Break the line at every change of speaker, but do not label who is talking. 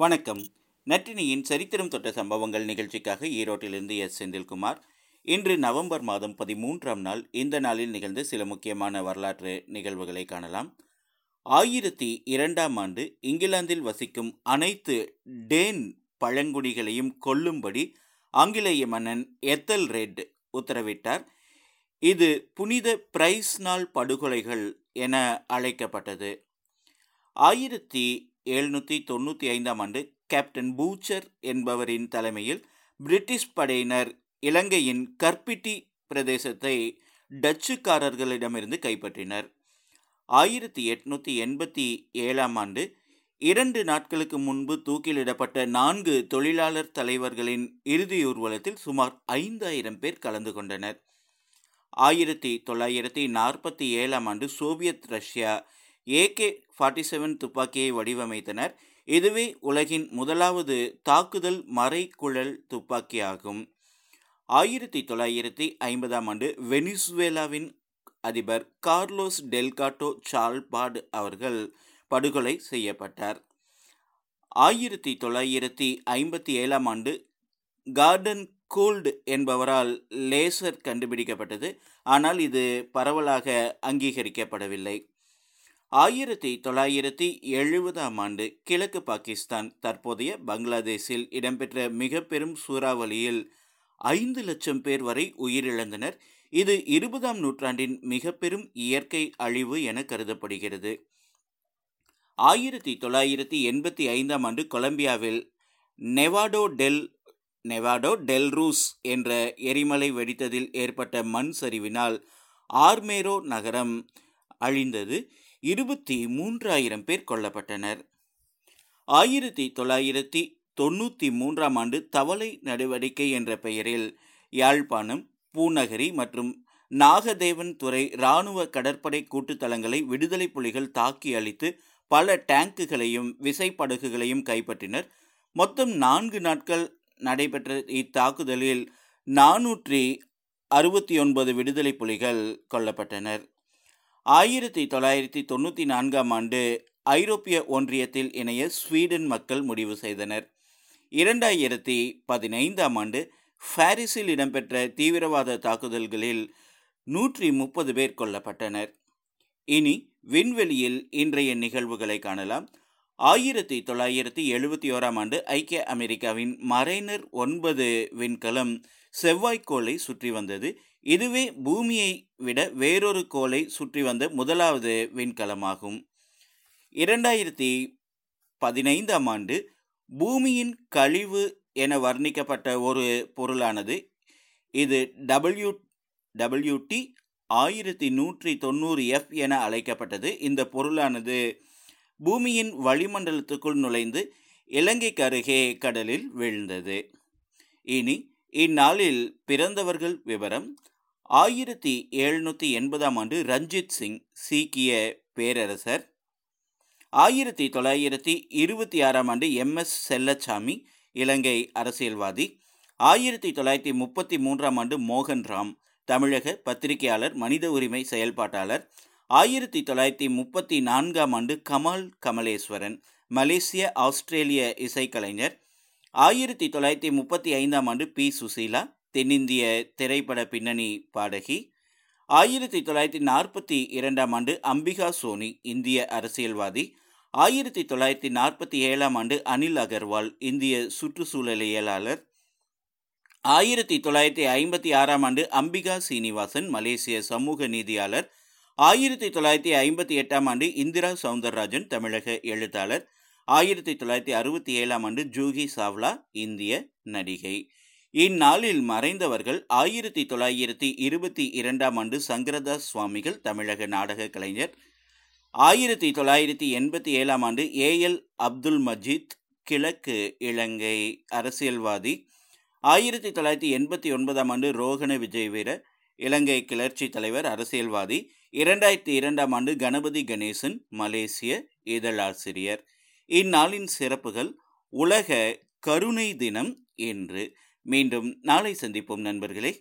வணக்கம். நற்றினியின் சரித்திரம் தொட்ட சம்பவங்கள் நிகழ்ச்சிக்காக ஈரோட்டிலிருந்து எஸ். செந்தில்குமார். இன்று நவம்பர் மாதம் பதிமூன்றாம் நாள் இந்த நாளில் நிகழ்ந்த சில முக்கியமான வரலாற்று நிகழ்வுகளை காணலாம். ஆயிரத்தி இரண்டாம் ஆண்டு இங்கிலாந்தில் வசிக்கும் அனைத்து டேன் பழங்குடிகளையும் கொல்லும்படி ஆங்கிலேய மன்னன் எத்தல் ரெட் உத்தரவிட்டார். இது புனித பிரைஸ் நாள் படுகொலைகள் என அழைக்கப்பட்டது. ஆயிரத்தி எழுநூற்றி தொண்ணூற்றி ஐந்தாம் ஆண்டு கேப்டன் பூச்சர் என்பவரின் தலைமையில் பிரிட்டிஷ் படையினர் இலங்கையின் கற்பிட்டி பிரதேசத்தை டச்சுக்காரர்களிடமிருந்து கைப்பற்றினர். ஆயிரத்தி எட்நூற்றி எண்பத்தி ஏழாம் ஆண்டு இரண்டு நாட்களுக்கு முன்பு தூக்கிலிடப்பட்ட நான்கு தொழிலாளர் தலைவர்களின் இறுதி ஊர்வலத்தில் சுமார் ஐந்தாயிரம் பேர் கலந்து கொண்டனர். ஆயிரத்தி தொள்ளாயிரத்தி நாற்பத்தி ஏழாம் ஆண்டு Soviet Russia AK forty seven துப்பாக்கியை வடிவமைத்தனர். இதுவே உலகின் முதலாவது தாக்குதல் மறைக்குழல் துப்பாக்கியாகும். ஆயிரத்தி தொள்ளாயிரத்தி ஐம்பதாம் ஆண்டு வெனிசுவேலாவின் அதிபர் கார்லோஸ் டெல்காட்டோ சால்பாட் அவர்கள் படுகொலை செய்யப்பட்டார். ஆயிரத்தி தொள்ளாயிரத்தி ஐம்பத்தி ஏழாம் ஆண்டு கார்டன் கோல்டு என்பவரால் லேசர் கண்டுபிடிக்கப்பட்டது. ஆனால் இது பரவலாக அங்கீகரிக்கப்படவில்லை. ஆயிரத்தி தொள்ளாயிரத்தி எழுபதாம் ஆண்டு கிழக்கு பாகிஸ்தான் தற்போதைய பங்களாதேஷில் இடம்பெற்ற மிக பெரும் சூறாவளியில் ஐந்து லட்சம் பேர் வரை உயிரிழந்தனர். இது இருபதாம் நூற்றாண்டின் மிக பெரும் இயற்கை அழிவு என கருதப்படுகிறது. ஆயிரத்தி தொள்ளாயிரத்தி எண்பத்தி ஐந்தாம் ஆண்டு கொலம்பியாவில் Nevado del Nevado del Ruiz என்ற எரிமலை வெடித்ததில் ஏற்பட்ட மண் சரிவினால் ஆர்மேரோ நகரம் அழிந்தது. இருபத்தி மூன்றாயிரம் பேர் கொல்லப்பட்டனர். ஆயிரத்தி தொள்ளாயிரத்தி தொண்ணூற்றி மூன்றாம் ஆண்டு தவளை நடவடிக்கை என்ற பெயரில் யாழ்ப்பாணம் பூநகரி மற்றும் நாகதேவன் துறை இராணுவ கடற்படை கூட்டுத்தளங்களை விடுதலை புலிகள் தாக்கி அளித்து பல டேங்குகளையும் விசைப்படகுகளையும் கைப்பற்றினர். மொத்தம் நான்கு நாட்கள் நடைபெற்ற இத்தாக்குதலில் நானூற்றி அறுபத்தி ஒன்பது விடுதலை புலிகள் கொல்லப்பட்டனர். ஆயிரத்தி தொள்ளாயிரத்தி தொண்ணூற்றி நான்காம் ஆண்டு ஐரோப்பிய ஒன்றியத்தில் இணைய ஸ்வீடன் மக்கள் முடிவு செய்தனர். இரண்டாயிரத்தி பதினைந்தாம் ஆண்டு பாரிஸில் இடம்பெற்ற தீவிரவாத தாக்குதல்களில் நூற்றி முப்பது பேர் கொல்லப்பட்டனர். இனி விண்வெளியில் இன்றைய நிகழ்வுகளை காணலாம். ஆயிரத்தி தொள்ளாயிரத்தி எழுபத்தி ஓராம் ஆண்டு ஐக்கிய அமெரிக்காவின் மரைனர் ஒன்பது விண்கலம் செவ்வாய்க்கோளை சுற்றி வந்தது. இதுவே பூமியை விட வேறொரு கோளை சுற்றி வந்த முதலாவது விண்கலமாகும். இரண்டாயிரத்தி பதினைந்தாம் ஆண்டு பூமியின் கழிவு என வர்ணிக்கப்பட்ட ஒரு பொருளானது. இது டபிள்யூ டபிள்யூடி ஆயிரத்தி நூற்றி தொண்ணூறு எஃப் என அழைக்கப்பட்டது. இந்த பொருளானது பூமியின் வளிமண்டலத்துக்குள் நுழைந்து இலங்கைக்கு அருகே கடலில் வீழ்ந்தது. இனி இந்நாளில் பிறந்தவர்கள் விவரம். ஆயிரத்தி எழுநூற்றி எண்பதாம் ஆண்டு ரஞ்சித் சிங் சீக்கிய பேரரசர். ஆயிரத்தி தொள்ளாயிரத்தி இருபத்தி ஆறாம் ஆண்டு எம். எஸ். செல்லச்சாமி இலங்கை அரசியல்வாதி. ஆயிரத்தி தொள்ளாயிரத்தி முப்பத்தி மூன்றாம் ஆண்டு மோகன் ராம் தமிழக பத்திரிகையாளர் மனித உரிமை செயல்பாட்டாளர். ஆயிரத்தி தொள்ளாயிரத்தி முப்பத்தி நான்காம் ஆண்டு கமால் கமலேஸ்வரன் மலேசிய ஆஸ்திரேலிய இசைக்கலைஞர். ஆயிரத்தி தொள்ளாயிரத்தி முப்பத்தி ஐந்தாம் ஆண்டு பி. சுசீலா தென்னிந்திய திரைப்பட பின்னணி பாடகி. ஆயிரத்தி தொள்ளாயிரத்தி நாற்பத்தி இரண்டாம் ஆண்டு அம்பிகா சோனி இந்திய அரசியல்வாதி. ஆயிரத்தி தொள்ளாயிரத்தி நாற்பத்தி ஏழாம் ஆண்டு அனில் அகர்வால் இந்திய சுற்றுச்சூழலியலாளர். ஆயிரத்தி தொள்ளாயிரத்தி ஐம்பத்தி ஆறாம் ஆண்டு அம்பிகா சீனிவாசன் மலேசிய சமூக நீதியாளர். ஆயிரத்தி தொள்ளாயிரத்தி ஐம்பத்தி எட்டாம் ஆண்டு இந்திரா சவுந்தரராஜன் தமிழக எழுத்தாளர். ஆயிரத்தி தொள்ளாயிரத்தி அறுபத்தி ஏழாம் ஆண்டு ஜூகி சாவ்லா இந்திய நடிகை. இந்நாளில் மறைந்தவர்கள் ஆயிரத்தி தொள்ளாயிரத்தி இருபத்தி இரண்டாம் ஆண்டு சங்கரதாஸ் சுவாமிகள் தமிழக நாடக கலைஞர். ஆயிரத்தி தொள்ளாயிரத்தி எண்பத்தி ஏழாம் ஆண்டு ஏஎல் அப்துல் மஜீத் கிழக்கு இலங்கை அரசியல்வாதி. ஆயிரத்தி தொள்ளாயிரத்தி எண்பத்தி ஒன்பதாம் ஆண்டு ரோகண விஜய் வீர இலங்கை கிளர்ச்சி தலைவர் அரசியல்வாதி இரண்டாயிரத்தி இரண்டாம் ஆண்டு கணபதி கணேசன் மலேசிய இதழாசிரியர். இந்நாளின் சிறப்புகள் உலக கருணை தினம் என்று மீண்டும் நாளை சந்திப்போம் நண்பர்களே.